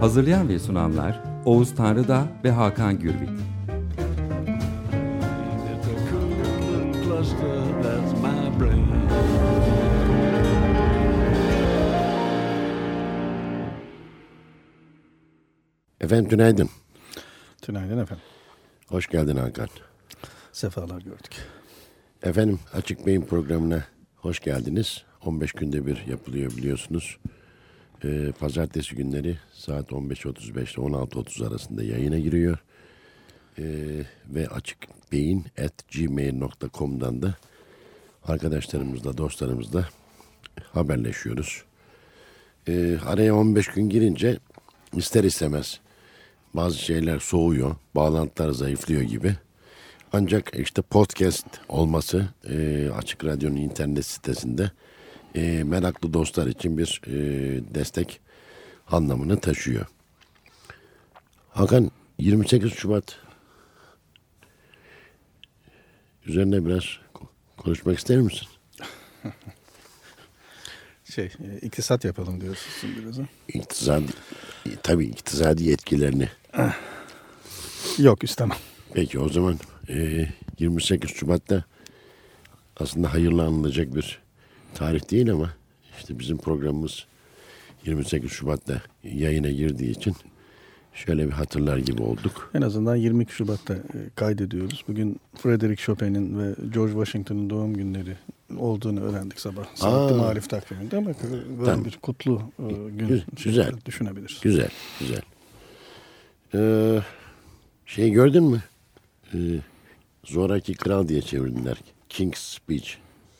Hazırlayan ve sunanlar Oğuz Tanrıda ve Hakan Gürbüz. Efendim günaydın. Tünaydın efendim. Hoş geldin Hakan. Sefalar gördük. Efendim Açık Beyin programına hoş geldiniz. 15 günde bir yapılıyor biliyorsunuz. Ee, pazartesi günleri saat 15.35 ile 16.30 arasında yayına giriyor. Ee, ve Açık Beyin at gmail.com'dan da arkadaşlarımızla, dostlarımızla haberleşiyoruz. Ee, araya 15 gün girince ister istemez bazı şeyler soğuyor, bağlantılar zayıflıyor gibi. Ancak işte podcast olması e, Açık Radyo'nun internet sitesinde e, meraklı dostlar için bir e, destek anlamını taşıyor. Hakan 28 Şubat üzerine biraz ko- konuşmak ister misin? Şey, e, iktisat yapalım diyorsun biraz. İktisadi, tabii iktisadi etkilerini. Yok istemem. Peki o zaman e, 28 Şubat'ta aslında hayırlı anılacak bir tarih değil ama işte bizim programımız 28 Şubat'ta yayına girdiği için şöyle bir hatırlar gibi olduk. En azından 22 Şubat'ta e, kaydediyoruz. Bugün Frederick Chopin'in ve George Washington'ın doğum günleri olduğunu öğrendik sabah. Saatli Aa. Marif takviminde ama böyle Tamam. bir kutlu e, gün Gü- güzel. şeklinde düşünebiliriz. Güzel, güzel. Ee, şey gördün mü? Ee, Zoraki Kral diye çevirdiler. King's Speech.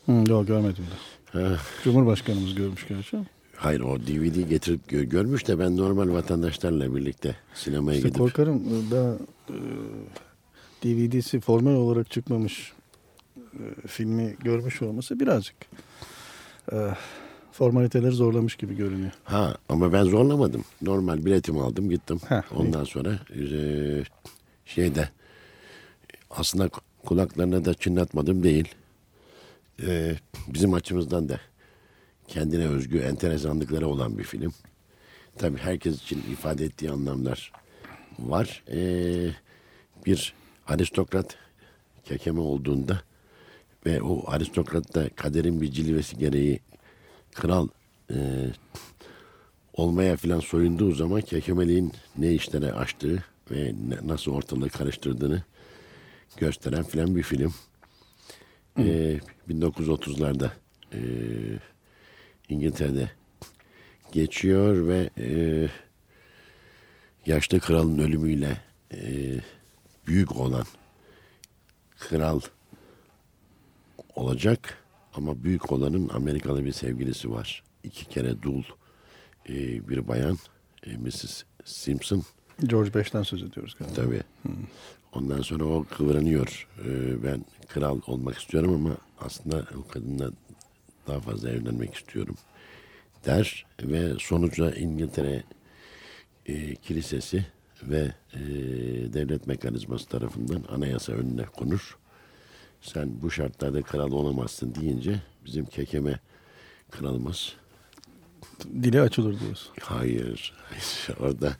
Hı, yok görmedim de. Ha, Cumhurbaşkanımız görmüş gerçi. hayır o DVD getirip gö- görmüş de ben normal vatandaşlarla birlikte sinemaya İşte gidip korkarım e, daha e, DVD'si formal olarak çıkmamış e, filmi görmüş olması birazcık e, formaliteleri zorlamış gibi görünüyor. Ha ama ben zorlamadım. Normal biletimi aldım gittim. Heh, Ondan sonra eee, şeyde aslında kulaklarına da çınlatmadım değil. Eee, bizim açımızdan da kendine özgü enteresanlıkları olan bir film. Tabii herkes için ifade ettiği anlamlar var. Eee, bir aristokrat kekeme olduğunda ve o aristokrat da kaderin bir cilvesi gereği kral eee olmaya filan soyunduğu zaman kekemeliğin ne işlere açtığı ve ne- nasıl ortalığı karıştırdığını gösteren filan bir film. Ee, 1930'larda e, İngiltere'de geçiyor ve e, yaşlı kralın ölümüyle e, büyük olan kral olacak ama büyük olanın Amerikalı bir sevgilisi var. İki kere dul e, bir bayan e, Mrs. Simpson George Beş'ten söz ediyoruz galiba. tabii. Ondan sonra o kıvranıyor. E, ben kral olmak istiyorum ama aslında o kadınla daha fazla evlenmek istiyorum der ve sonuçta İngiltere e, kilisesi ve e, devlet mekanizması tarafından anayasa önüne konur. Sen bu şartlarda kral olamazsın deyince bizim kekeme kralımız Dili açılır diyorsun. Hayır. Orada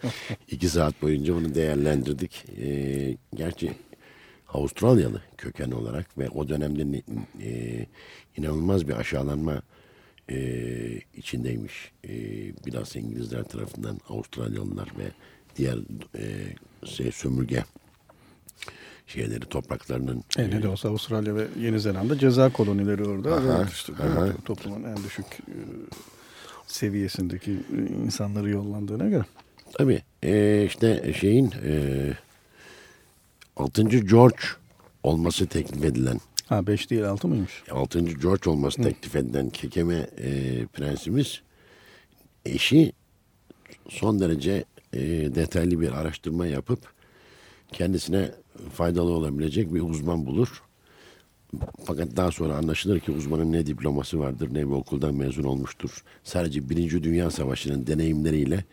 iki saat boyunca bunu değerlendirdik. Ee, gerçi Avustralyalı köken olarak ve o dönemde ne- e, inanılmaz bir aşağılanma e, içindeymiş. E, bilhassa İngilizler tarafından Avustralyalılar ve diğer e, şey, sömürge şeyleri topraklarının E, ne de olsa Avustralya ve Yeni Zelanda ceza kolonileri orada. Aha, Ve işte aha. toplumun en düşük e, seviyesindeki e, insanları yollandığına göre. Tabii e, işte şeyin e, 6. George olması teklif edilen Ha 5 değil 6 mıymış? 6. George olması teklif edilen kekeme e, prensimiz eşi son derece e, detaylı bir araştırma yapıp kendisine faydalı olabilecek bir uzman bulur. Fakat daha sonra anlaşılır ki uzmanın ne diploması vardır ne bir okuldan mezun olmuştur. Sadece Birinci Dünya Savaşı'nın deneyimleriyle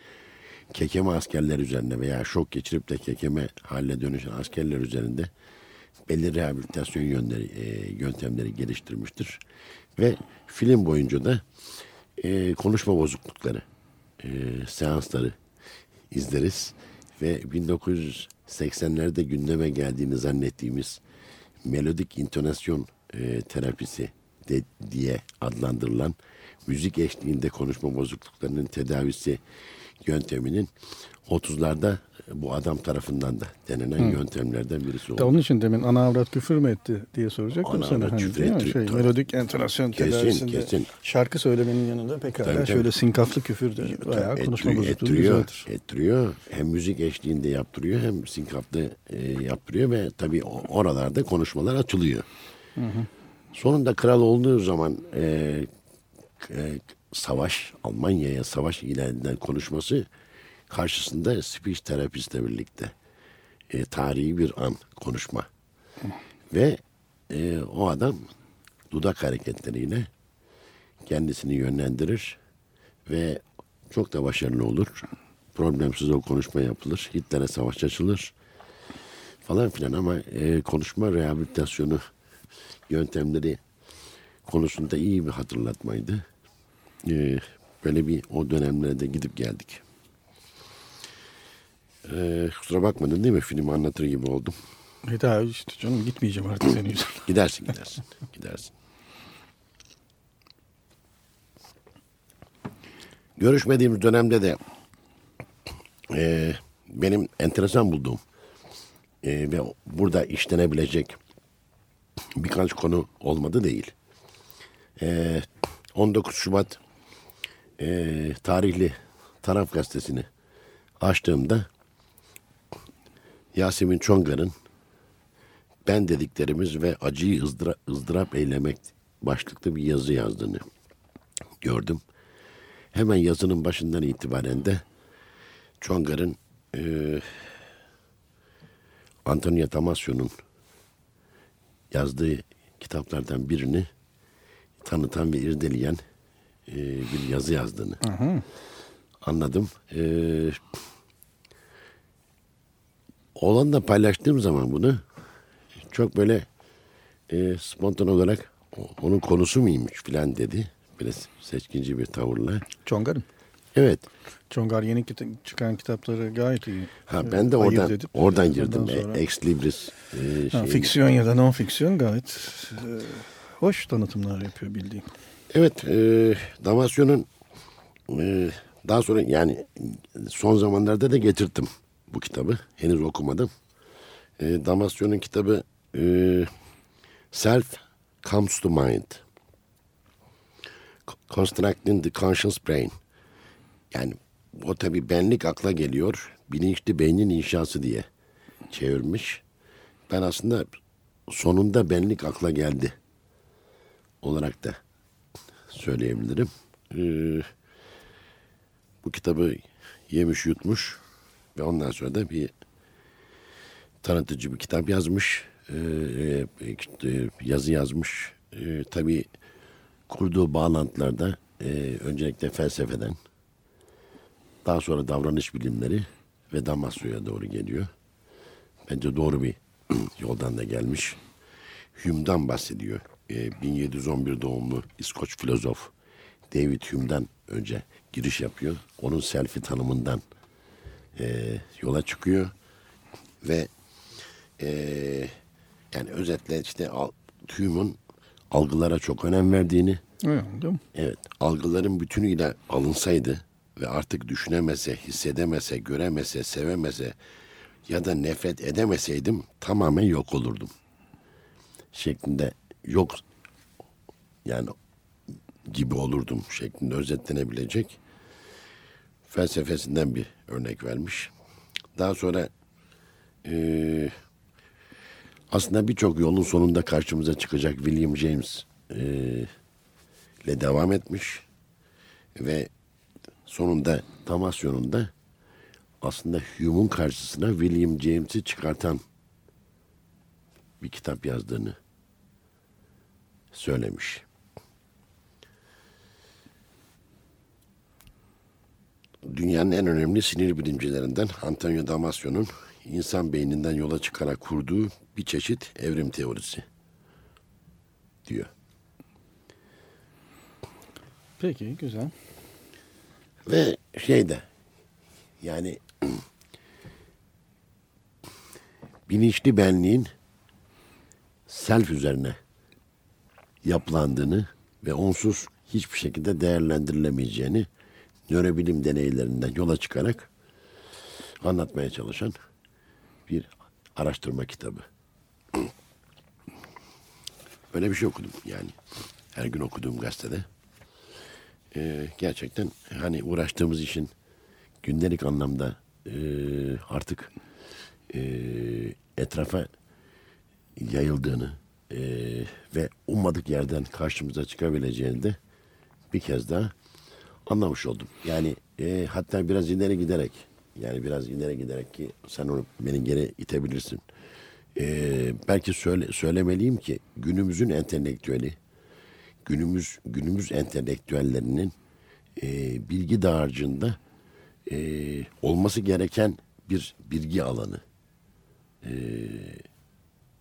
kekeme askerler üzerinde veya şok geçirip de kekeme haline dönüşen askerler üzerinde belli rehabilitasyon yönleri, e, yöntemleri geliştirmiştir. Ve film boyunca da e, konuşma bozuklukları, e, seansları izleriz. Ve 1980'lerde gündeme geldiğini zannettiğimiz melodik intonasyon e, terapisi de, diye adlandırılan müzik eşliğinde konuşma bozukluklarının tedavisi yönteminin 30'larda bu adam tarafından da denenen yöntemlerden birisi oldu. De onun için demin ana avrat küfür mü etti diye soracaktım Ana sana. avrat Hani, küfür etti, Şey, tabii. melodik entonasyon Kesin, kesin. şarkı söylemenin yanında pekala Tabii, tabii. şöyle sinkaflı küfür de bayağı konuşma Ettiriyor- bozukluğu ettiriyor, düzeltir. ettiriyor. Hem müzik eşliğinde yaptırıyor hem sinkaflı e, yaptırıyor ve tabii oralarda konuşmalar açılıyor. Sonunda kral olduğu zaman e, e, savaş, Almanya'ya savaş ilan edilen konuşması karşısında speech terapistle birlikte e, tarihi bir an konuşma. Ve e, o adam dudak hareketleriyle kendisini yönlendirir ve çok da başarılı olur. Problemsiz o konuşma yapılır. Hitler'e savaş açılır. Falan filan ama e, konuşma rehabilitasyonu yöntemleri konusunda iyi bir hatırlatmaydı. E, böyle bir o dönemlere de gidip geldik. E, kusura bakmadın değil mi? Filmi anlatır gibi oldum. E daha işte canım gitmeyeceğim artık senin yüzünden. Gidersin gidersin. gidersin. Görüşmediğimiz dönemde de e, benim enteresan bulduğum e, ve burada işlenebilecek birkaç konu olmadı değil. E, 19 Şubat e, tarihli Taraf Gazetesi'ni açtığımda Yasemin Çongar'ın ben dediklerimiz ve acıyı ızdıra, ızdırap eylemek başlıklı bir yazı yazdığını gördüm. Hemen yazının başından itibaren de Çongar'ın e, Antonio Damasio'nun yazdığı kitaplardan birini tanıtan ve irdeleyen e, bir yazı yazdığını anladım. E, oğlanla paylaştığım zaman bunu çok böyle e, spontan olarak "O- onun konusu muymuş filan dedi. Biraz seçkinci bir tavırla. Çongar'ın. Evet. Çongar yeni kita- çıkan kitapları gayet iyi. Ha e, ben de oradan edip, oradan ondan girdim. E, sonra- Ex Libris e, Ha, fiksiyon ya da non fiksiyon gayet e, hoş tanıtımlar yapıyor bildiğim. Evet, e, Damasyon'un e, daha sonra yani son zamanlarda da getirttim bu kitabı. Henüz okumadım. E, Damasyon'un kitabı e, Self Comes to Mind. Constructing the Conscious Brain. Yani o tabii benlik akla geliyor. Bilinçli beynin inşası diye çevirmiş. Ben aslında sonunda benlik akla geldi olarak da söyleyebilirim. Ee, bu kitabı yemiş yutmuş ve ondan sonra da bir tanıtıcı bir kitap yazmış. Ee, e, işte yazı yazmış. Ee, tabii kurduğu bağlantılarda e, öncelikle felsefeden daha sonra davranış bilimleri ve Damasyo'ya doğru geliyor. Bence doğru bir yoldan da gelmiş. Hume'dan bahsediyor. Ee, 1711 doğumlu İskoç filozof David Hume'dan önce giriş yapıyor. Onun selfie tanımından e, yola çıkıyor ve e, yani özetle işte al- algılara çok önem verdiğini, Evet, değil mi? evet algıların bütünüyle alınsaydı ve artık düşünemese, hissedemese, göremese, sevemese ya da nefret edemeseydim tamamen yok olurdum. Şeklinde yok yani gibi olurdum şeklinde özetlenebilecek felsefesinden bir örnek vermiş. Daha sonra eee, aslında birçok yolun sonunda karşımıza çıkacak William James eee, ile devam etmiş ve sonunda Damasyon'un da aslında Hume'un karşısına William James'i çıkartan bir kitap yazdığını söylemiş. Dünyanın en önemli sinir bilimcilerinden Antonio Damasio'nun insan beyninden yola çıkarak kurduğu bir çeşit evrim teorisi diyor. Peki güzel. Ve şey de yani bilinçli benliğin self üzerine yapılandığını ve onsuz hiçbir şekilde değerlendirilemeyeceğini nörobilim deneylerinden yola çıkarak anlatmaya çalışan bir araştırma kitabı. Öyle bir şey okudum yani. Her gün okuduğum gazetede. Ee, gerçekten hani uğraştığımız işin gündelik anlamda e, artık e, etrafa yayıldığını e, ve ummadık yerden karşımıza çıkabileceğini de bir kez daha anlamış oldum. Yani e, hatta biraz ileri giderek yani biraz ileri giderek ki sen onu beni geri itebilirsin. E, belki söyle, söylemeliyim ki günümüzün entelektüeli günümüz günümüz entelektüellerinin e, bilgi dağarcığında e, olması gereken bir bilgi alanı e,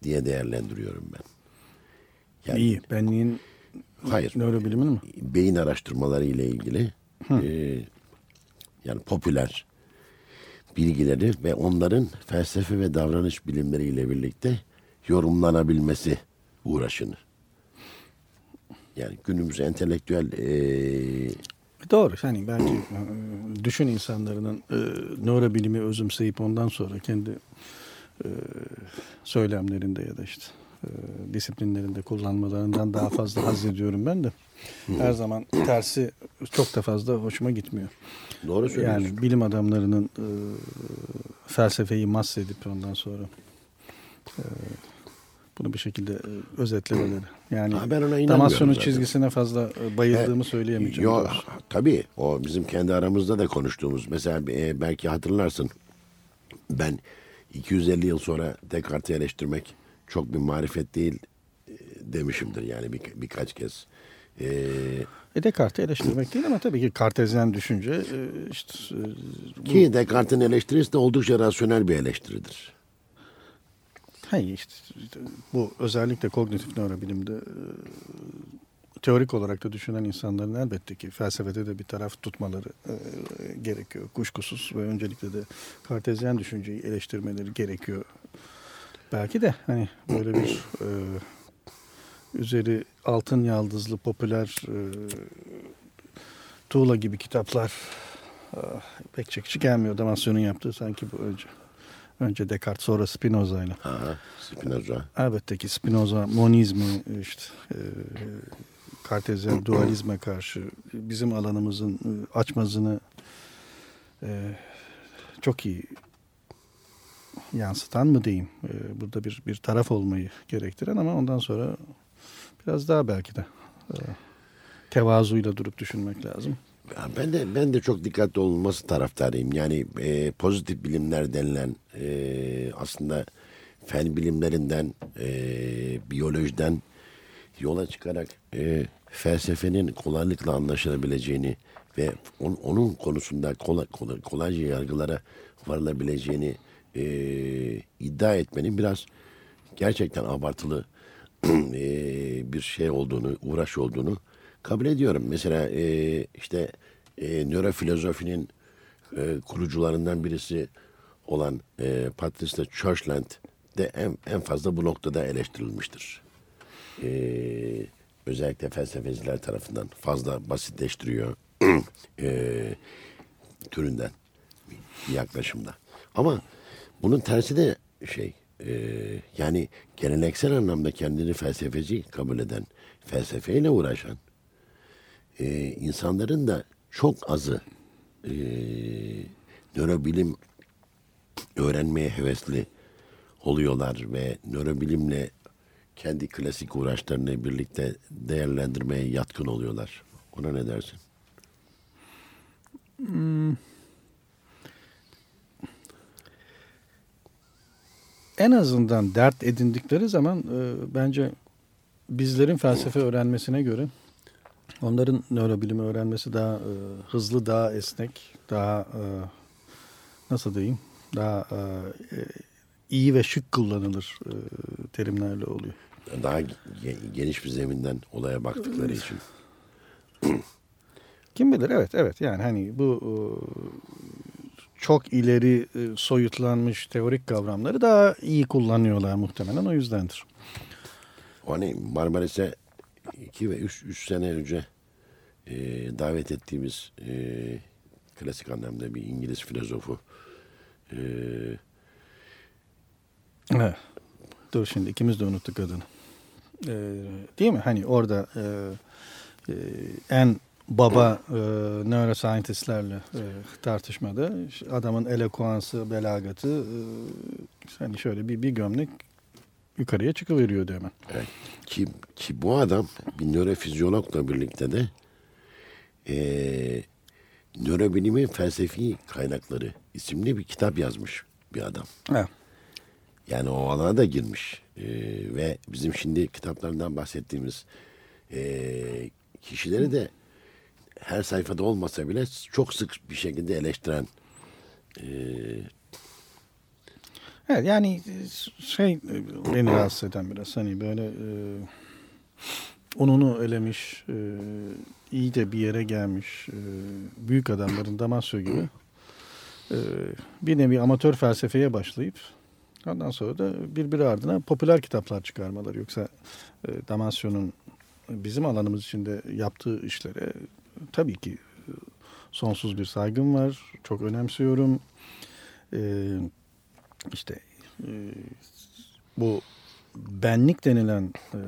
diye değerlendiriyorum ben. Yani, İyi. Benliğin Hayır. nörobilimin mi? Beyin araştırmaları ile ilgili e, yani popüler bilgileri ve onların felsefe ve davranış bilimleriyle birlikte yorumlanabilmesi uğraşını. Yani günümüz entelektüel e, Doğru. Yani belki e, düşün insanların e, nörobilimi özümseyip ondan sonra kendi e, söylemlerinde ya da işte e, disiplinlerinde kullanmalarından daha fazla haz ediyorum ben de. Her zaman tersi çok da fazla hoşuma gitmiyor. doğru söylüyorsun. Yani bilim adamlarının e, felsefeyi mahsedip ondan sonra e, bunu bir şekilde e, özetlemeleri. Yani Ha, ben ona Damasyon'un çizgisine fazla e, bayıldığımı söyleyemeyeceğim. Yo, doğrusu. tabii o bizim kendi aramızda da konuştuğumuz. Mesela e, belki hatırlarsın ben 250 yıl sonra Descartes'i eleştirmek çok bir marifet değil e, demişimdir yani bir, birkaç kez. E, E Descartes'i eleştirmek değil ama tabii ki kartezyen düşünce e, işte e, ki Descartes'in eleştirisi de oldukça rasyonel bir eleştiridir. hayır işte bu özellikle kognitif nörobilimde teorik olarak da düşünen insanların elbette ki felsefede de bir taraf tutmaları e, gerekiyor kuşkusuz ve öncelikle de kartezyen düşünceyi eleştirmeleri gerekiyor. Belki de hani böyle bir e, üzeri altın yaldızlı popüler e, tuğla gibi kitaplar ah, pek çekici gelmiyor. Damasyon'un yaptığı sanki bu önce. Önce Descartes sonra Spinoza'yla. Aha, Spinoza. Elbette ki Spinoza monizmi işte e, kartezyen dualizme karşı bizim alanımızın e, açmazını e, çok iyi yansıtan mı diyeyim. E, burada bir bir taraf olmayı gerektiren ama ondan sonra biraz daha belki de e, tevazuyla durup düşünmek lazım. Ben de ben de çok dikkatli olunması taraftarıyım. Yani e, pozitif bilimler denilen e, aslında fen bilimlerinden, e, biyolojiden yola çıkarak e, felsefenin kolaylıkla anlaşılabileceğini ve on- onun konusunda kolay, kolay, kolayca yargılara varılabileceğini e, iddia etmenin biraz gerçekten abartılı e, bir şey olduğunu, uğraş olduğunu kabul ediyorum. Mesela e, işte e, nörofilozofinin e, kurucularından birisi olan e, Patricia Churchland de en, en fazla bu noktada eleştirilmiştir. E, özellikle felsefeciler tarafından fazla basitleştiriyor e, türünden yaklaşımda. Ama bunun tersi de şey e, yani geleneksel anlamda kendini felsefeci kabul eden, felsefeyle uğraşan e, insanların da çok azı e, nörobilim öğrenmeye hevesli oluyorlar ve nörobilimle kendi klasik uğraşlarını birlikte değerlendirmeye yatkın oluyorlar. Ona ne dersin? En azından dert edindikleri zaman e, bence bizlerin felsefe öğrenmesine göre onların nörobilimi öğrenmesi daha e, hızlı, daha esnek, daha e, nasıl diyeyim, daha e, e, iyi ve şık kullanılır e, terimlerle oluyor. Daha ge- geniş bir zeminden olaya baktıkları için. Kim bilir evet evet yani hani bu e, çok ileri e, soyutlanmış teorik kavramları daha iyi kullanıyorlar muhtemelen o yüzdendir. Hani Marmaris'e 2 ve 3 3 sene önce e, davet ettiğimiz e, klasik anlamda bir İngiliz filozofu e, Evet. Dur şimdi ikimiz de unuttuk adını. Ee, değil mi? Hani orada e, e, en baba e, neuroscientistlerle e, tartışmada adamın elokuansı, belagatı e, hani şöyle bir, bir gömlek yukarıya çıkıveriyordu hemen. Evet. Ki, ki bu adam bir nörofizyologla birlikte de eee nörobilimin felsefi kaynakları isimli bir kitap yazmış bir adam. Evet. Yani o alana da girmiş. Eee, ve bizim şimdi kitaplarından bahsettiğimiz eee, kişileri de her sayfada olmasa bile çok sık bir şekilde eleştiren eee, Evet yani şey e, beni rahatsız eden biraz hani böyle e, ununu elemiş, e, iyi de bir yere gelmiş e, büyük adamların Damasio gibi e, bir nevi amatör felsefeye başlayıp ondan sonra da birbiri ardına popüler kitaplar çıkarmaları. Yoksa e, Damasio'nun bizim alanımız içinde yaptığı işlere tabii ki sonsuz bir saygım var. Çok önemsiyorum. E, işte e, bu benlik denilen e,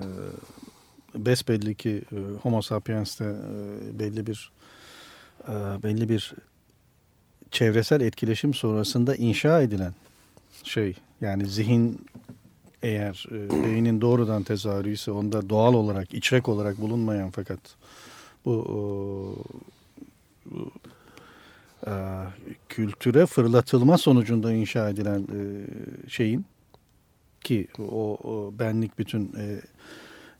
besbelli ki e, Homo sapiens'te e, belli bir e, belli bir çevresel etkileşim sonrasında inşa edilen şey yani zihin eğer e, beynin doğrudan tezahürü ise onda doğal olarak içrek olarak bulunmayan fakat bu, o, bu e, kültüre fırlatılma sonucunda inşa edilen e, şeyin ki o, o benlik bütün e,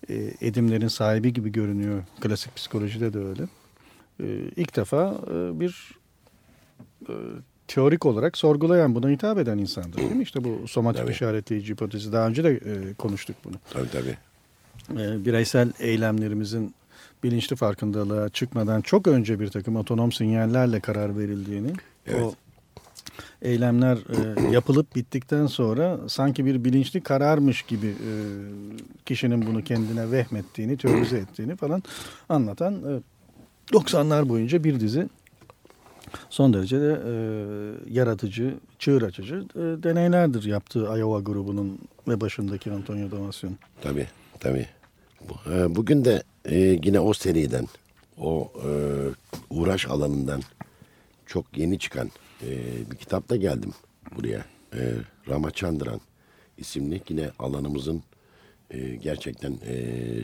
e, edimlerin sahibi gibi görünüyor. Klasik psikolojide de öyle. E, ilk defa e, bir e, teorik olarak sorgulayan, buna hitap eden insandır değil mi? İşte bu somatik Tabii. işaretleyici hipotezi. Daha önce de e, konuştuk bunu. tabii tabii. E, bireysel eylemlerimizin bilinçli farkındalığa çıkmadan çok önce bir takım otonom sinyallerle karar verildiğini, Evet. o eylemler e, yapılıp bittikten sonra sanki bir bilinçli kararmış gibi e, kişinin bunu kendine vehmettiğini, teorize ettiğini falan anlatan e, 90'lar boyunca bir dizi son derece de e, yaratıcı, çığır açıcı e, deneylerdir yaptığı Iowa grubunun ve başındaki Antonio Damasio'nun. Tabii, tabii. E, Bugün de e, yine o seriden, o e, uğraş alanından çok yeni çıkan e, bir kitapla geldim buraya. E, Ramachandran isimli yine alanımızın e, gerçekten e,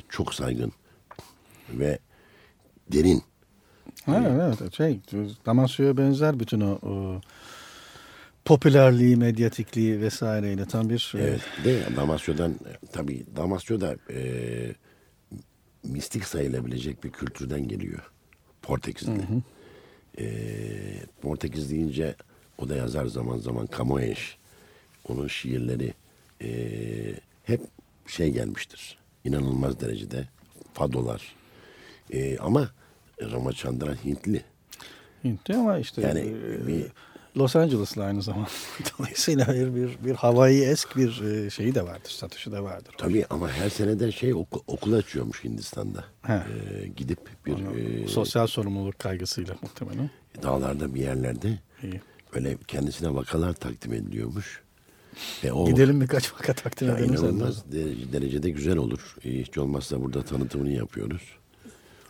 çok saygın ve derin. Ha, evet, evet, şey, Damasio'ya benzer bütün o, o popülerliği, medyatikliği vesaireyle tam bir e, Evet. De Damasyo'dan e, tabii Damasyo da e, mistik sayılabilecek bir kültürden geliyor. Portekizli. E, Portekiz deyince o da yazar zaman zaman Camões. Onun şiirleri e, hep şey gelmiştir. İnanılmaz derecede fadolar. E, ama Ramachandran Hintli. Hintli ama işte Yani e, bir- Los Angeles'lı aynı zamanda. Dolayısıyla bir, bir, bir Hawaii esk bir e, şeyi de vardır, satışı da vardır. Tabii ama her senede şey oku- okul açıyormuş Hindistan'da. He. E, gidip bir Onu e, sosyal sorumluluk kaygısıyla muhtemelen. dağlarda bir yerlerde İyi. böyle kendisine vakalar takdim ediliyormuş. Ve o Gidelim birkaç vaka takdim edelim. inanılmaz de- derecede güzel olur. E, Hiç olmazsa burada tanıtımını yapıyoruz.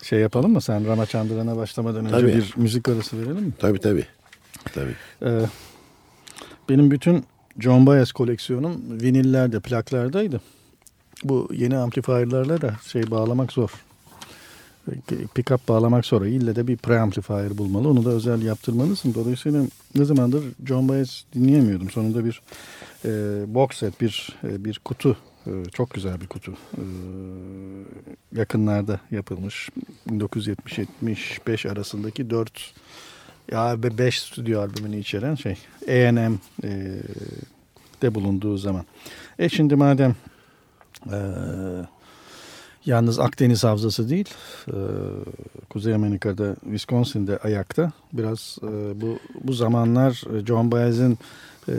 Şey yapalım mı sen Ramachandran'a başlamadan önce Tabii. bir müzik arası verelim mi? Tabii tabii. Tabii. Ee, benim bütün John Baez koleksiyonum vinillerde, plaklardaydı. Bu yeni amplifierlerle de şey bağlamak zor. pick-up bağlamak sonra ille de bir preamplifier bulmalı. Onu da özel yaptırmalısın. Dolayısıyla ne zamandır John Baez dinleyemiyordum. Sonunda bir e, box set, bir bir kutu e, çok güzel bir kutu. E, yakınlarda yapılmış. 1970-75 arasındaki 4 ya 5 stüdyo albümünü içeren şey A&M e, de bulunduğu zaman. E şimdi madem e, yalnız Akdeniz Havzası değil e, Kuzey Amerika'da Wisconsin'de ayakta biraz e, bu bu zamanlar John Baez'in e,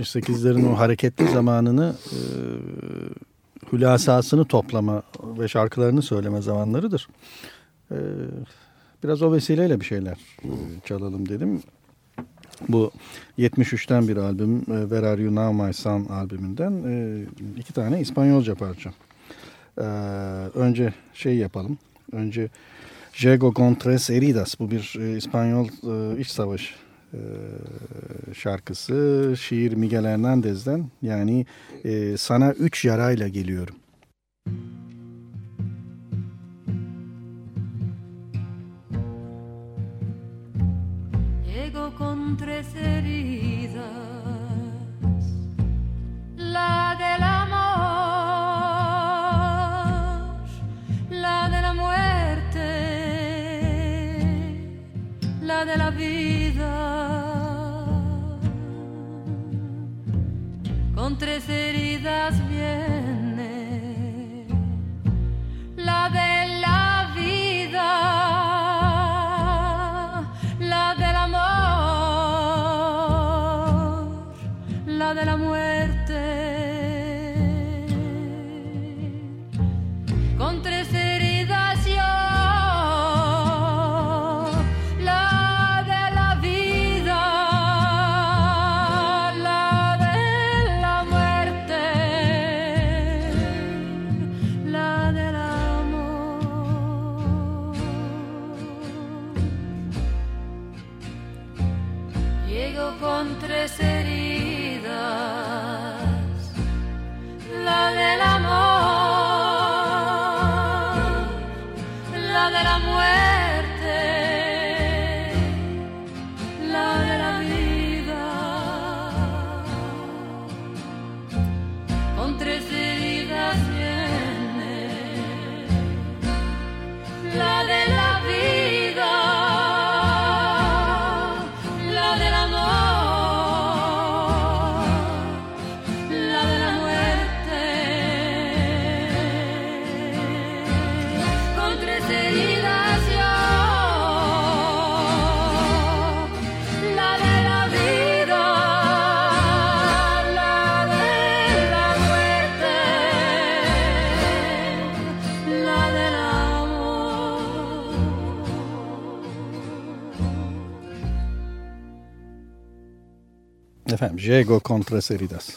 68'lerin o hareketli zamanını e, hülasasını toplama ve şarkılarını söyleme zamanlarıdır. E, biraz o vesileyle bir şeyler e, çalalım dedim. Bu 73'ten bir albüm e, Where Are You Now My Son albümünden e, iki tane İspanyolca parça. Önce şey yapalım. Önce Jego con tres heridas. Bu bir İspanyol iç savaş şarkısı. Şiir Miguel Hernandez'den. Yani sana üç yarayla geliyorum. Con tres heridas, la del amor, la de la muerte, la de la vida, con tres heridas viene Efendim Diego Contreras Heridas.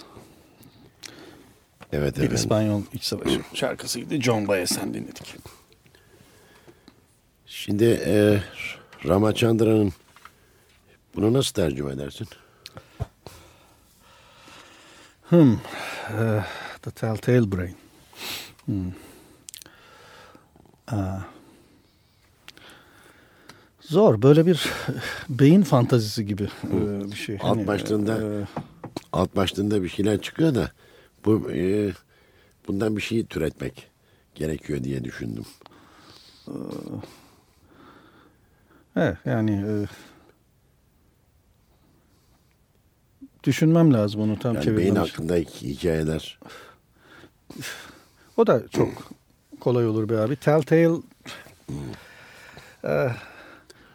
Evet Bir efendim. İspanyol iç savaşı şarkısıydı. John Baez'den dinledik. Şimdi e, Ramachandran'ın bunu nasıl tercüme edersin? Hmm. Uh, the Telltale Brain. Hmm. Aa. Zor. Böyle bir beyin fantazisi gibi e, bir şey. Alt Hani, başlığında e, alt başlığında bir şeyler çıkıyor da bu e, bundan bir şey türetmek gerekiyor diye düşündüm. Evet yani e, düşünmem lazım onu tam Yani beyin çevirmem hakkında hikayeler. O da çok kolay olur be abi. Telltale e,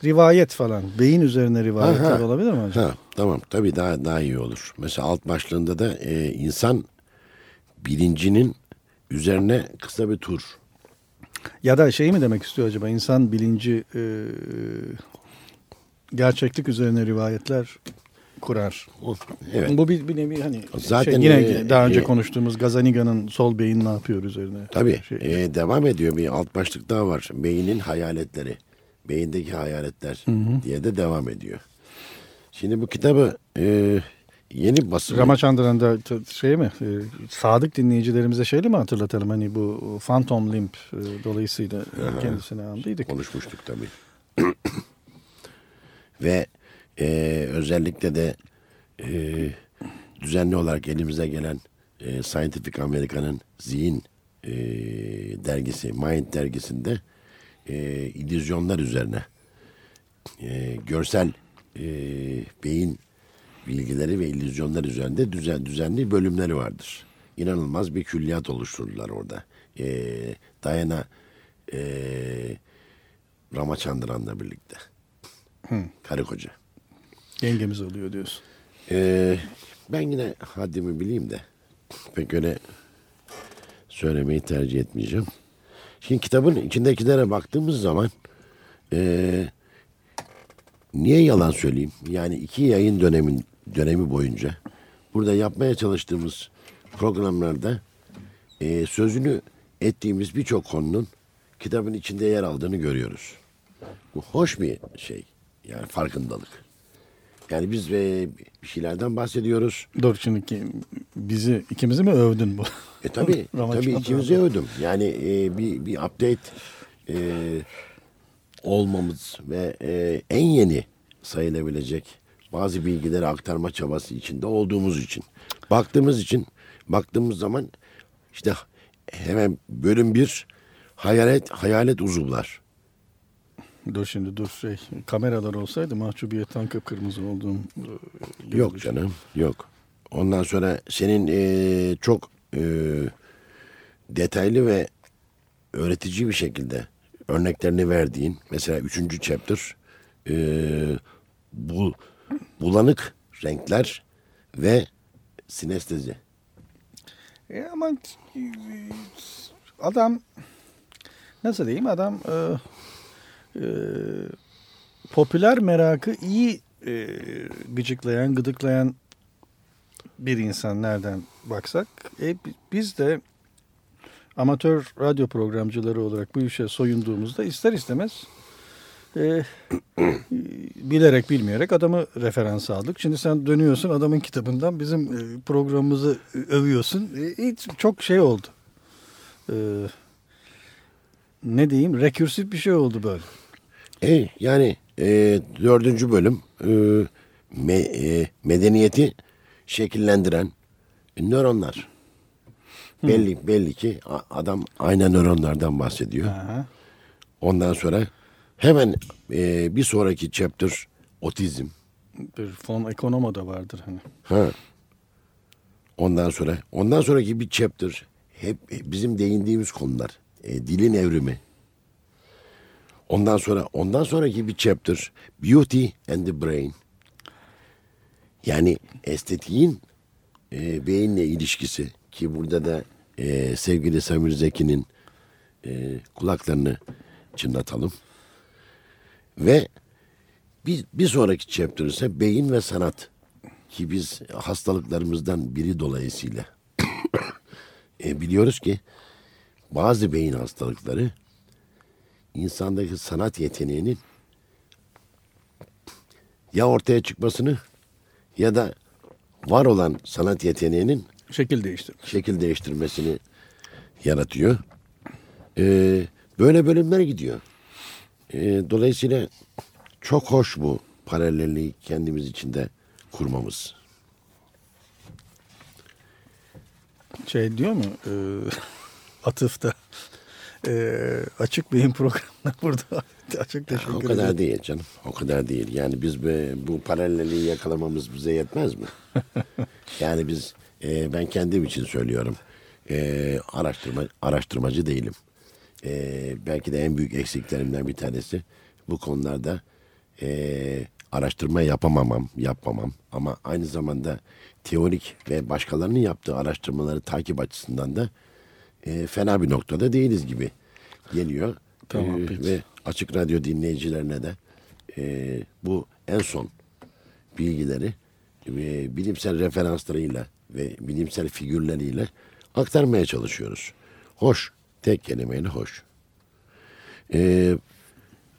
rivayet falan. Beyin üzerine rivayetler olabilir mi hocam? Ha, tamam tabii daha daha iyi olur. Mesela alt başlığında da e, insan bilincinin üzerine kısa bir tur. Ya da şey mi demek istiyor acaba? İnsan bilinci e, gerçeklik üzerine rivayetler kurar. Evet. Bu bir, bir nevi hani Zaten, şey, yine e, daha önce e, konuştuğumuz Gazaniga'nın sol beyin ne yapıyor üzerine. Tabii. Şey, e, devam ediyor bir alt başlık daha var. Beynin hayaletleri. Beyindeki hayaletler diye de devam ediyor. Şimdi bu kitabı e, yeni basın. Ramachandran'ın da şey mi? e, sadık dinleyicilerimize şeyli mi hatırlatalım? Hani bu Phantom Limp e, dolayısıyla kendisine andıydık. konuşmuştuk tabii. Ve e, özellikle de e, düzenli olarak elimize gelen e, Scientific America'nın zihin e, dergisi, Mind dergisinde e, illüzyonlar üzerine e, görsel e, beyin bilgileri ve illüzyonlar üzerinde düzen, düzenli bölümleri vardır. İnanılmaz bir külliyat oluşturdular orada. E, Diana e, Ramachandran'la birlikte. Karı koca. Yengemiz oluyor diyorsun. Ee, ben yine haddimi bileyim de pek öyle söylemeyi tercih etmeyeceğim. Şimdi kitabın içindekilere baktığımız zaman ee, niye yalan söyleyeyim? Yani iki yayın dönemin dönemi boyunca burada yapmaya çalıştığımız programlarda ee, sözünü ettiğimiz birçok konunun kitabın içinde yer aldığını görüyoruz. Bu hoş bir şey. Yani farkındalık. Yani biz e, bir şeylerden bahsediyoruz. Dur şimdi ki bizi ikimizi mi övdün bu? E tabii, tabii ikimizi övdüm. Yani e, bir, bir update e, olmamız ve e, en yeni sayılabilecek bazı bilgileri aktarma çabası içinde olduğumuz için. Baktığımız için, baktığımız zaman işte hemen bölüm bir hayalet, hayalet uzuvlar. Dur şimdi dur şey kameralar olsaydı mahcubiyetten kıpkırmızı olduğum e, Yok canım yok. Ondan sonra senin eee, çok eee, detaylı ve öğretici bir şekilde örneklerini verdiğin mesela üçüncü chapter eee, bu bulanık renkler ve sinestezi. E ama e, adam nasıl diyeyim adam e, e, popüler merakı iyi e, gıcıklayan, gıdıklayan bir insan nereden baksak. E, bi- biz de amatör radyo programcıları olarak bu işe soyunduğumuzda ister istemez e, bilerek bilmeyerek adamı referans aldık. Şimdi sen dönüyorsun adamın kitabından bizim e, programımızı e, övüyorsun. E, çok şey oldu. E, ne diyeyim? Rekürsif bir şey oldu böyle. E, yani e, dördüncü bölüm e, me- e, medeniyeti şekillendiren nöronlar. Belli belli ki adam aynen nöronlardan bahsediyor. Aha. Ondan sonra hemen e, bir sonraki chapter otizm. Bir fon ekonomo da vardır hani. Ha. Ondan sonra ondan sonraki bir chapter hep bizim değindiğimiz konular. E, dilin evrimi. Ondan sonra ondan sonraki bir chapter beauty and the brain. Yani estetiğin e, beyinle ilişkisi ki burada da e, sevgili Samir Zeki'nin e, kulaklarını çınlatalım. Ve bir, bir sonraki chapter ise beyin ve sanat ki biz hastalıklarımızdan biri dolayısıyla e, biliyoruz ki bazı beyin hastalıkları insandaki sanat yeteneğinin ya ortaya çıkmasını ya da var olan sanat yeteneğinin Şekil değiştirmiş. şekil değiştirmesini yaratıyor. Ee, böyle bölümler gidiyor. Ee, dolayısıyla çok hoş bu paralelliği kendimiz içinde kurmamız. Şey diyor mu? E, atıfta. E, açık beyin programına burada açık teşekkür o ederim. kadar değil canım. O kadar değil. Yani biz be, bu paralelliği yakalamamız bize yetmez mi? yani biz e, ben kendim için söylüyorum. E, araştırma araştırmacı değilim. E, belki de en büyük eksiklerimden bir tanesi bu konularda e, araştırma yapamamam, yapmamam. Ama aynı zamanda teorik ve başkalarının yaptığı araştırmaları takip açısından da e, fena bir noktada değiliz gibi geliyor. Tamam, E, peki. ve açık radyo dinleyicilerine de e, bu en son bilgileri e, bilimsel referanslarıyla ve bilimsel figürleriyle aktarmaya çalışıyoruz. Hoş, tek kelimeyle hoş. E,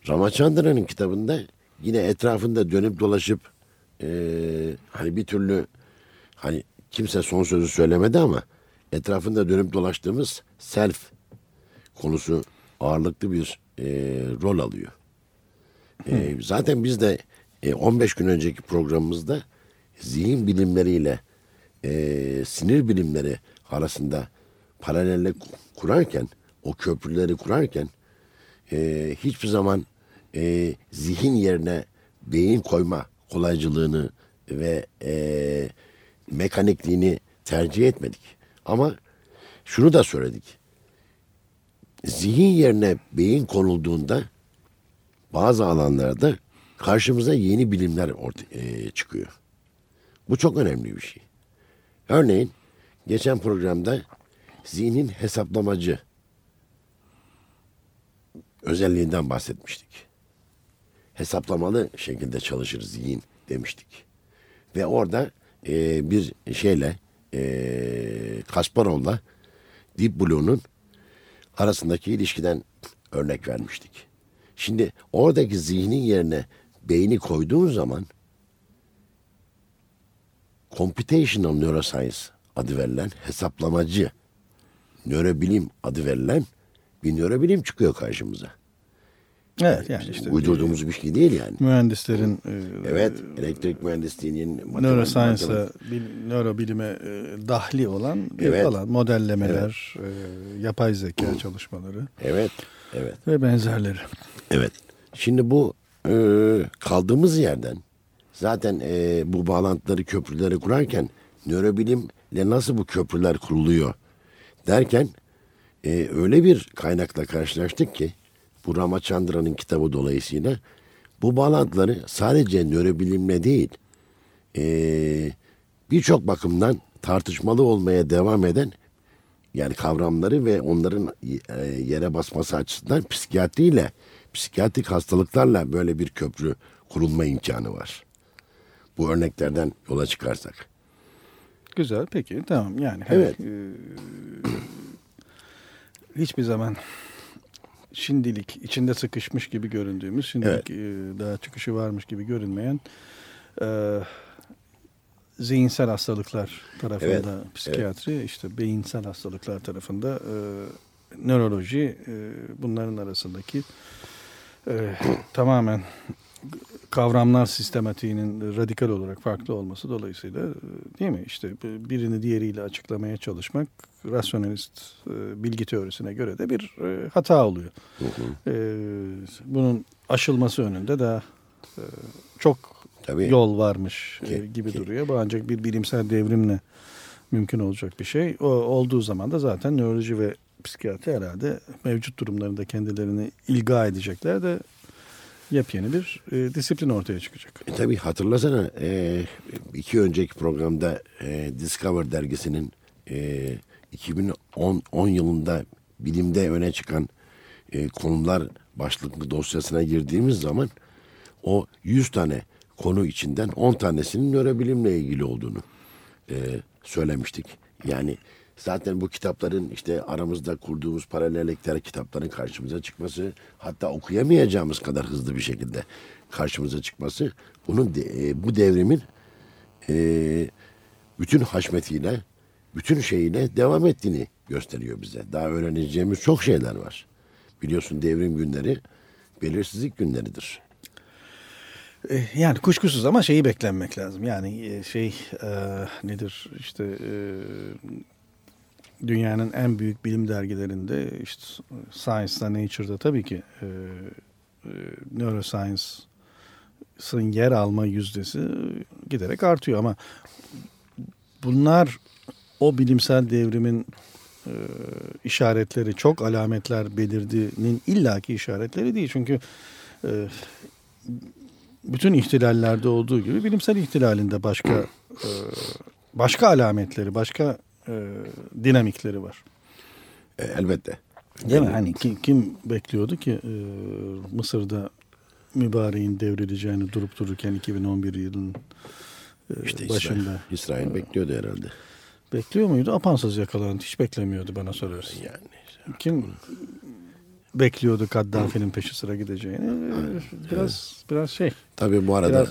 Ramachandran'ın kitabında yine etrafında dönüp dolaşıp e, hani bir türlü hani kimse son sözü söylemedi ama etrafında dönüp dolaştığımız self konusu ağırlıklı bir e, rol alıyor. E, zaten biz de e, 15 gün önceki programımızda zihin bilimleriyle e, sinir bilimleri arasında paralelle kurarken, o köprüleri kurarken e, hiçbir zaman e, zihin yerine beyin koyma kolaycılığını ve e, mekanikliğini tercih etmedik. Ama şunu da söyledik. Zihin yerine beyin konulduğunda bazı alanlarda karşımıza yeni bilimler ortaya çıkıyor. Bu çok önemli bir şey. Örneğin geçen programda zihnin hesaplamacı özelliğinden bahsetmiştik. Hesaplamalı şekilde çalışır zihin demiştik. Ve orada e, bir şeyle e, Kasparov'la Deep Blue'nun arasındaki ilişkiden örnek vermiştik. Şimdi oradaki zihnin yerine beyni koyduğun zaman Computational Neuroscience adı verilen hesaplamacı nörobilim adı verilen bir nörobilim çıkıyor karşımıza. Evet yani işte Uydurduğumuz bir şey değil yani. mühendislerin e, Evet, elektrik mühendisliğinin neuroscience'a, nörobilime e, dahli olan bir Evet. alan. Modellemeler, e, yapay zeka çalışmaları Evet, evet, ve benzerleri. evet. Şimdi bu e, kaldığımız yerden zaten e, bu bağlantıları, köprüleri kurarken nörobilimle nasıl bu köprüler kuruluyor derken e, öyle bir kaynakla karşılaştık ki bu Ramachandra'nın kitabı dolayısıyla bu bağlantıları sadece nörobilimle değil e, birçok bakımdan tartışmalı olmaya devam eden yani kavramları ve onların e, yere basması açısından psikiyatriyle, psikiyatrik hastalıklarla böyle bir köprü kurulma imkanı var. Bu örneklerden yola çıkarsak. Güzel peki tamam yani. Evet. e, hiçbir zaman şimdilik içinde sıkışmış gibi göründüğümüz, şimdilik e, daha çıkışı varmış gibi görünmeyen e, zihinsel hastalıklar tarafında Evet, psikiyatri, işte beyinsel hastalıklar tarafında e, nöroloji e, bunların arasındaki e, tamamen kavramlar sistematiğinin radikal olarak farklı olması dolayısıyla e, değil mi? İşte birini diğeriyle açıklamaya çalışmak rasyonelist e, bilgi teorisine göre de bir e, hata oluyor. E, bunun aşılması önünde daha e, çok Tabii. yol varmış e, Ki- gibi ki- duruyor. Bu ancak bir bilimsel devrimle mümkün olacak bir şey. O olduğu zaman da zaten nöroloji ve psikiyatri herhalde mevcut durumlarında kendilerini ilga edecekler de yepyeni bir e, disiplin ortaya çıkacak. E, tabii hatırlasana e, iki önceki programda e, Discover dergisinin e, 2010 10 yılında bilimde öne çıkan e, konular başlıklı dosyasına girdiğimiz zaman o 100 tane konu içinden 10 tanesinin nörobilimle ilgili olduğunu e, söylemiştik. Yani zaten bu kitapların işte aramızda kurduğumuz paralellikler kitapların karşımıza çıkması hatta okuyamayacağımız kadar hızlı bir şekilde karşımıza çıkması bunun de- e, bu devrimin e, bütün haşmetiyle bütün şeyiyle devam ettiğini gösteriyor bize. Daha öğreneceğimiz çok şeyler var. Biliyorsun devrim günleri belirsizlik günleridir. E, Yani kuşkusuz ama şeyi beklenmek lazım. Yani e, şey e, nedir işte e, dünyanın en büyük bilim dergilerinde işte Science'da Nature'da tabii ki e, e, neuroscience'ın yer alma yüzdesi giderek artıyor ama bunlar o bilimsel devrimin e, işaretleri çok alametler belirdiğinin illaki işaretleri değil. Çünkü e, bütün ihtilallerde olduğu gibi bilimsel ihtilalinde başka e, başka alametleri, başka e, dinamikleri var. E, elbette. Değil mi? Hani kim, kim bekliyordu ki e, Mısır'da mübareğin devrileceğini durup dururken 2011 yılının e, İşte başında. İsrail, İsrail bekliyordu herhalde. Bekliyor muydu? Apansız yakalandı. Hiç beklemiyordu bana soruyorsun. Yani Kim bekliyordu Kaddafi'nin peşi sıra gideceğini? Biraz biraz şey. tabii bu arada Biraz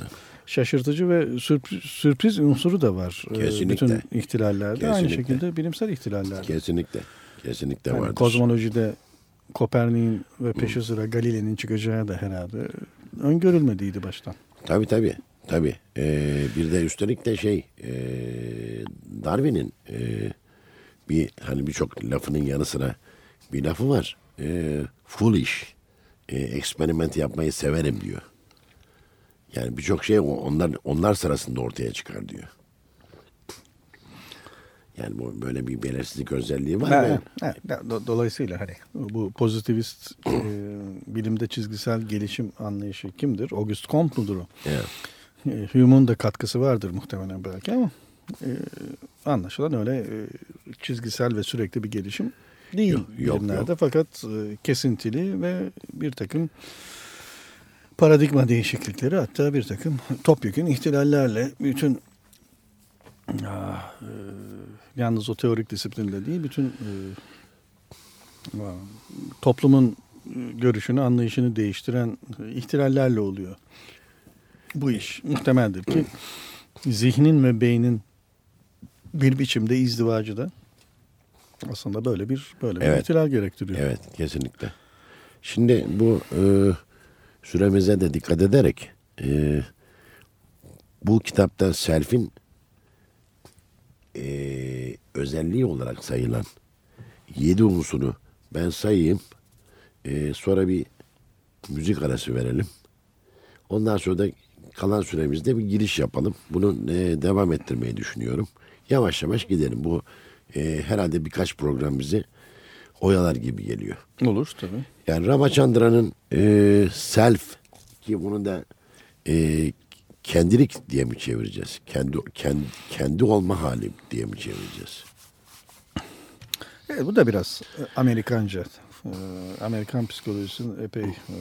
şaşırtıcı ve sürpriz, sürpriz unsuru da var. e, Kesinlikle. Bütün ihtilallerde. Aynı Kesinlikle. şekilde bilimsel ihtilallerde. Kesinlikle. Kesinlikle Yani vardır. kozmolojide Kopernik'in ve peşi sıra Galile'nin çıkacağı da herhalde öngörülmediydi baştan. Tabii tabii. Tabii. Ee, bir de üstelik de şey e, Darwin'in e, bir hani birçok lafının yanı sıra bir lafı var. E, foolish. E, eksperiment yapmayı severim diyor. Yani birçok şey onlar onlar sırasında ortaya çıkar diyor. Yani bu böyle bir belirsizlik özelliği var. Evet, ve- evet. Do- Dolayısıyla hani bu pozitivist e, bilimde çizgisel gelişim anlayışı kimdir? Auguste Comte mudur o? Evet. E, Hume'un da katkısı vardır muhtemelen belki ama e, anlaşılan öyle e, çizgisel ve sürekli bir gelişim değil Yok, yok, bilimlerde. Fakat e, kesintili ve bir takım paradigma değişiklikleri hatta bir takım topyekun ihtilallerle bütün ah, e, yalnız o teorik disiplinde değil bütün e, ah, toplumun e, görüşünü anlayışını değiştiren e, ihtilallerle oluyor. Bu iş muhtemeldir ki zihnin ve beynin bir biçimde izdivacı da aslında böyle bir böyle bir Evet. ihtilal gerektiriyor. Evet kesinlikle. Şimdi bu e, süremize de dikkat ederek e, bu kitapta selfin e, özelliği olarak sayılan yedi unsuru ben sayayım. E, sonra bir müzik arası verelim. Ondan sonra da kalan süremizde bir giriş yapalım. Bunu e, devam ettirmeyi düşünüyorum. Yavaş yavaş gidelim. Bu e, herhalde birkaç program bizi oyalar gibi geliyor. Olur tabii. Yani Ramachandran'ın e, self ki bunu da e, kendilik diye mi çevireceğiz? Kendi, kendi, kendi olma hali diye mi çevireceğiz? Evet, bu da biraz e, Amerikanca. e, Amerikan psikolojisinin epey e,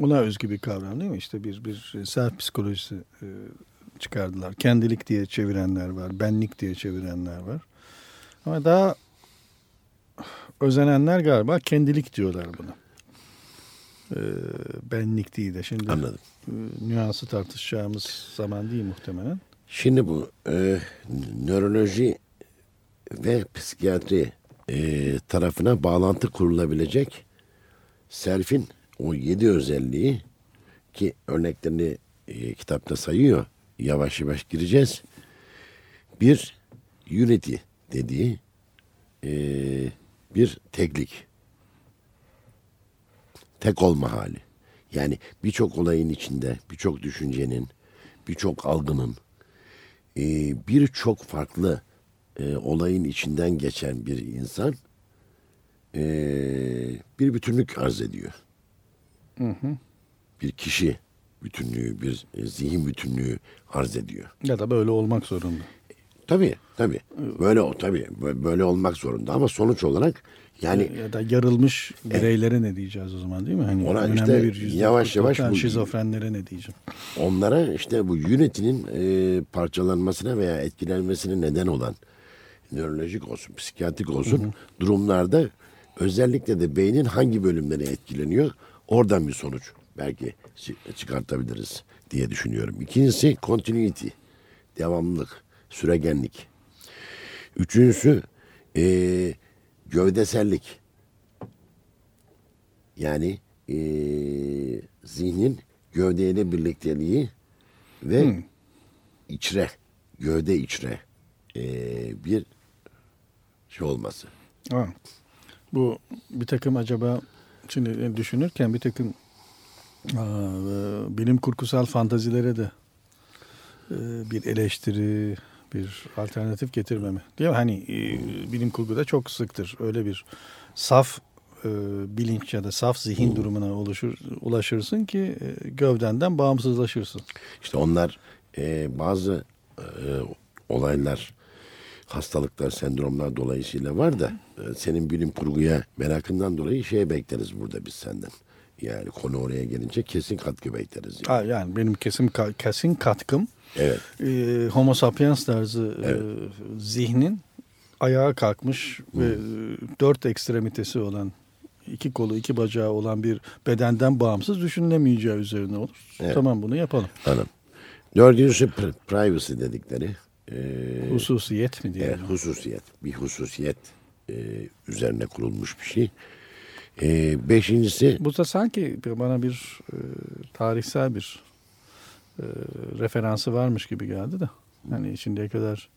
ona özgü bir kavram değil mi? İşte bir bir self psikolojisi e, çıkardılar. Kendilik diye çevirenler var, benlik diye çevirenler var. Ama daha özenenler galiba kendilik diyorlar buna. E, benlik değil de şimdi Anladım. e, nüansı tartışacağımız zaman değil muhtemelen. Şimdi bu e, nöroloji ve psikiyatri e, tarafına bağlantı kurulabilecek selfin o yedi özelliği ki örneklerini e, kitapta sayıyor. Yavaş yavaş gireceğiz. Bir unity dediği e, bir teklik. Tek olma hali. Yani birçok olayın içinde, birçok düşüncenin, birçok algının, e, birçok farklı e, olayın içinden geçen bir insan e, bir bütünlük arz ediyor. Bir kişi bütünlüğü, bir e, zihin bütünlüğü arz ediyor. Ya da böyle olmak zorunda. Tabii, tabii. Böyle o tabii bö- böyle olmak zorunda ama sonuç olarak yani ya da yarılmış bireylere ne diyeceğiz o zaman değil mi? Hani Ona önemli işte yüzde yavaş yavaş bu- şizofrenlere ne diyeceğim? onlara işte bu Unity'nin e, parçalanmasına veya etkilenmesine neden olan nörolojik olsun, psikiyatrik olsun durumlarda özellikle de beynin hangi bölümleri etkileniyor oradan bir sonuç belki çı- çıkartabiliriz diye düşünüyorum. İkincisi continuity, devamlılık, süregenlik. Üçüncüsü e, gövdesellik. Yani e, zihnin gövdeyle birlikteliği ve içre, gövde içre e, bir şey olması. Ha. Bu bir takım acaba şimdi düşünürken bir takım e, bilim kurgusal fantazilere de e, bir eleştiri, bir alternatif getirmemi. Değil mi? Hani e, bilim kurguda çok sıktır. Öyle bir saf e, bilinç ya da saf zihin durumuna oluşur, ulaşırsın ki e, gövdenden bağımsızlaşırsın. İşte onlar e, bazı e, olaylar, hastalıklar, sendromlar dolayısıyla var da e, senin bilim kurguya merakından dolayı şey bekleriz burada biz senden. Yani konu oraya gelince kesin katkı bekleriz. Yani. Ha, yani benim kesin kesin katkım Evet. e, Homo sapiens tarzı e, Evet. zihnin ayağa kalkmış ve e, dört ekstremitesi olan iki kolu iki bacağı olan bir bedenden bağımsız düşünülemeyeceği üzerine olur. Evet. Tamam bunu yapalım. Hanım. Dördüncüsü pr- privacy dedikleri. Ee, Hususiyet mi diyelim? Evet, hususiyet. Bir hususiyet e, üzerine kurulmuş bir şey. E, beşincisi Bu da sanki bana bir e, tarihsel bir e, referansı varmış gibi geldi de. Hani şimdiye kadar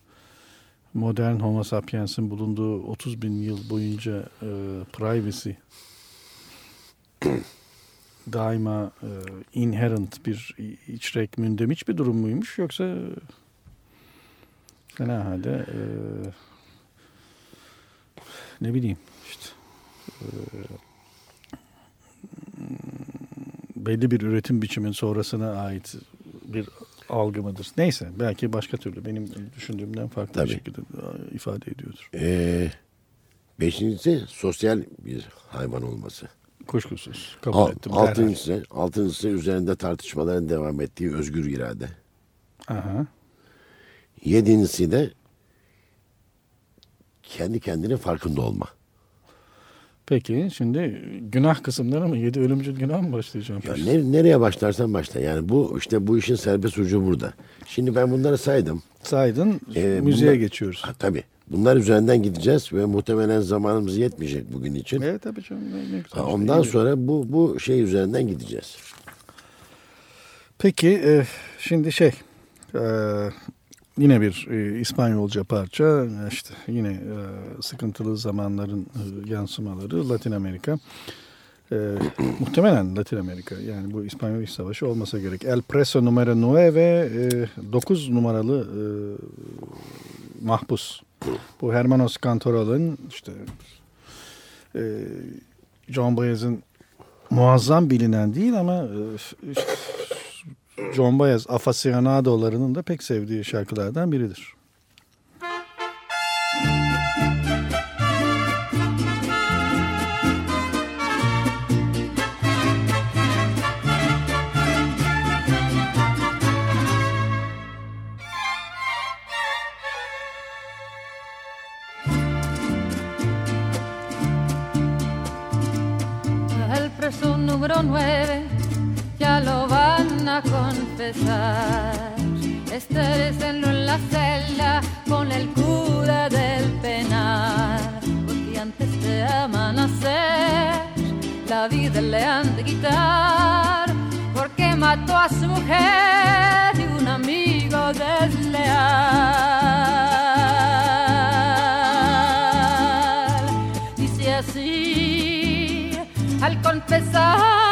modern homo sapiens'in bulunduğu 30 bin yıl boyunca e, privacy daima e, inherent bir içrek mündemiş bir durum muymuş yoksa fena halde e, ne bileyim işte e, belli bir üretim biçimin sonrasına ait bir algı mıdır? Neyse belki başka türlü benim düşündüğümden farklı Tabii. bir şekilde e, ifade ediyordur. e, beşincisi sosyal bir hayvan olması. Kuşkusuz. Kabul Al- ettim. derhal. altıncısı, altıncısı üzerinde tartışmaların devam ettiği özgür irade. Aha. Yedincisi de kendi kendine farkında olma. Peki şimdi günah kısımları mı? Yedi ölümcül günah mı başlayacağım? Ya ne- nereye başlarsan başla. Yani bu işte bu işin serbest ucu burada. Şimdi ben bunları saydım. Saydın Ee, müziğe bunlar- geçiyoruz. Ha, tabii. Bunlar üzerinden gideceğiz ve muhtemelen zamanımız yetmeyecek bugün için. Evet tabii canım. Ne, ne güzel. Ha, Ondan sonra bu bu şey üzerinden gideceğiz. Peki e, şimdi şey e, yine bir e, İspanyolca parça işte yine e, sıkıntılı zamanların e, yansımaları Latin Amerika. E, muhtemelen Latin Amerika yani bu İspanyol İç Savaşı olmasa gerek. El Preso numara 9 e, 9 numaralı e, mahpus. Bu Hermanos Cantoral'ın işte e, John Baez'in muazzam bilinen değil ama e, işte John Baez Aficionado'larının da pek sevdiği şarkılardan biridir. Confesar. Estéresenlo en la celda con el cura del penal. Porque antes de amanecer, la vida le han de quitar. Porque mató a su mujer y un amigo desleal. Dice así, al confesar,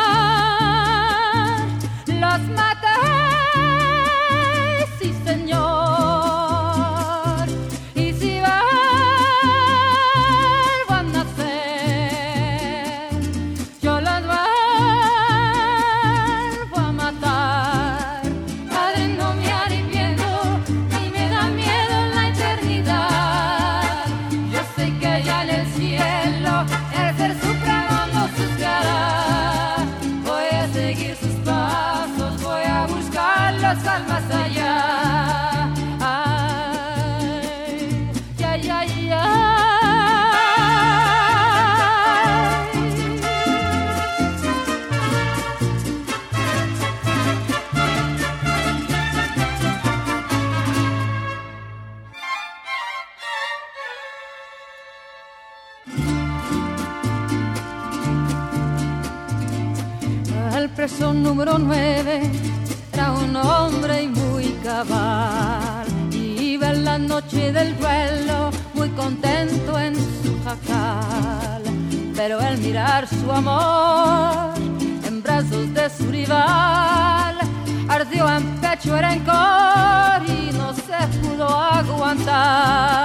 amor en brazos de su rival, ardió en pecho el rencor y no se pudo aguantar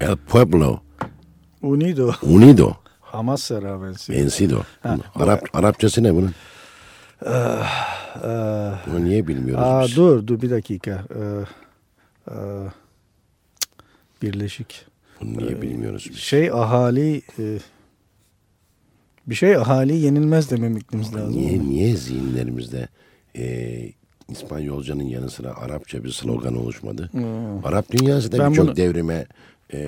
El Pueblo Unido. Unido. Hamas será vencido. Vencido. Ha, Arap, Arapçası ne bunun? Ee, Bunu niye bilmiyoruz aa, biz? dur dur bir dakika. Ee, aa, birleşik. Bunu niye bilmiyoruz biz? Şey ahali e, bir şey ahali yenilmez dememekimiz lazım. Niye, niye zihinlerimizde e, İspanyolcanın yanı sıra Arapça bir slogan oluşmadı? Arap dünyası da birçok bunu- devrime e,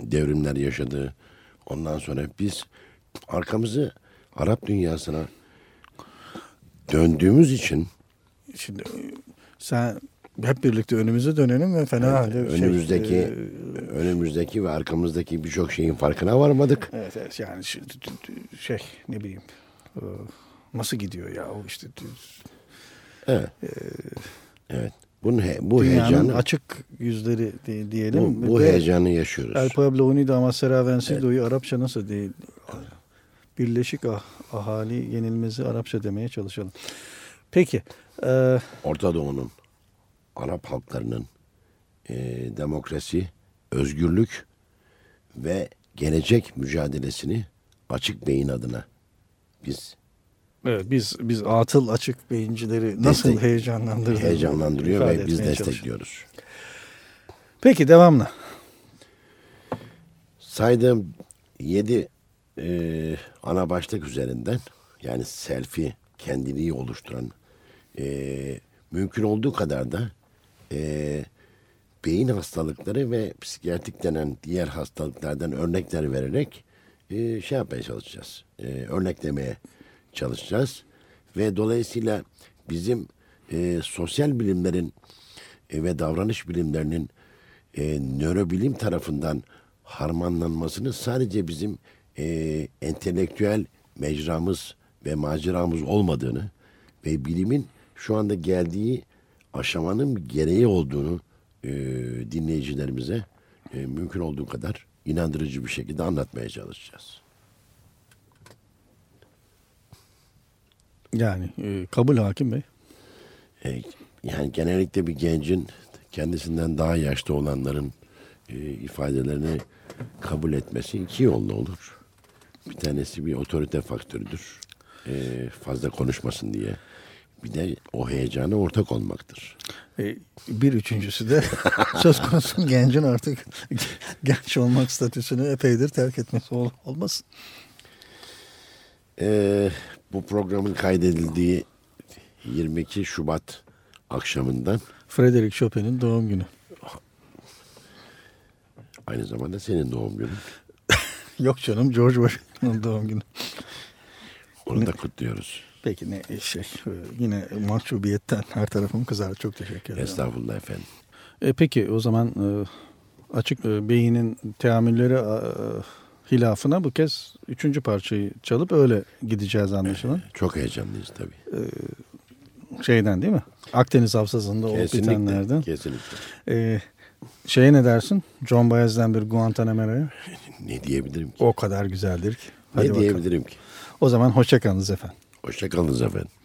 devrimler yaşadı. Ondan sonra biz arkamızı Arap dünyasına döndüğümüz için Şimdi sen hep birlikte önümüze dönelim ve fena halde şey, önümüzdeki e, önümüzdeki ve arkamızdaki birçok şeyin farkına varmadık. evet, evet yani şey ne bileyim e, nasıl gidiyor ya o işte Evet. Evet. Bunun he- bu heyecanı açık yüzleri di- diyelim. bu, bu Ve heyecanı yaşıyoruz. El Pueblo Unido ama Serra Vencido'yu Arapça nasıl değil? Birleşik ah, ahali yenilmezi Arapça demeye çalışalım. Peki. e, Orta Doğu'nun, Arap halklarının e, demokrasi, özgürlük ve gelecek mücadelesini açık beyin adına biz evet, biz biz atıl açık beyincileri nasıl Destek- heyecanlandırıyor ifade ve biz destekliyoruz. Peki devamlı. Saydığım yedi e, ana başlık üzerinden yani selfie kendiliği oluşturan e, mümkün olduğu kadar da e, beyin hastalıkları ve psikiyatrik denen diğer hastalıklardan örnekler vererek e, şey yapmaya çalışacağız. E, örneklemeye çalışacağız. Ve dolayısıyla bizim e, sosyal bilimlerin e, ve davranış bilimlerinin e, nörobilim tarafından harmanlanmasını sadece bizim e, entelektüel mecramız ve maceramız olmadığını ve bilimin şu anda geldiği aşamanın gereği olduğunu e, dinleyicilerimize e, mümkün olduğu kadar inandırıcı bir şekilde anlatmaya çalışacağız. Yani e, kabul hakim bey. E, yani genellikle bir gencin kendisinden daha yaşlı olanların e, ifadelerini kabul etmesi iki yollu olur. Bir tanesi bir otorite faktörüdür. E, fazla konuşmasın diye. Bir de o heyecana ortak olmaktır. E, bir üçüncüsü de söz konusu gencin artık genç olmak statüsünü epeydir terk etmesi ol, olmasın. E, bu programın kaydedildiği 22 Şubat akşamından Frederick Chopin'in doğum günü. aynı zamanda senin doğum günün. Yok canım George Washington'ın doğum günü. Onu da kutluyoruz. Peki ne şey e, yine mahcubiyetten her tarafım kızar. Çok teşekkür ederim. Estağfurullah efendim. E, peki o zaman e, açık e, beyinin teamülleri e, hilafına bu kez üçüncü parçayı çalıp öyle gideceğiz anlaşılan. Çok heyecanlıyız tabii. Şeyden değil mi? Akdeniz Havzası'nda olup bitenlerden. Kesinlikle. E, şeye ne dersin? John Baez'den bir Guantanamero'ya. Ne diyebilirim ki? O kadar güzeldir ki. ne Hadi bakalım. diyebilirim ki? O zaman hoşçakalınız efendim. og sjekkandis FN.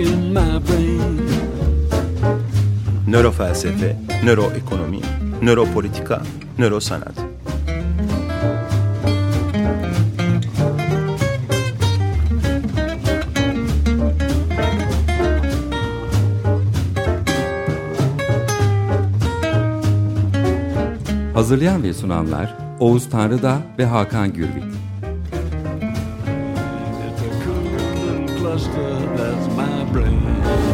in my brain. Nörofelsefe, nöroekonomi, nöropolitika, nörosanat. Hazırlayan ve sunanlar Oğuz Tanrıda ve Hakan Gürbüz. Dublin.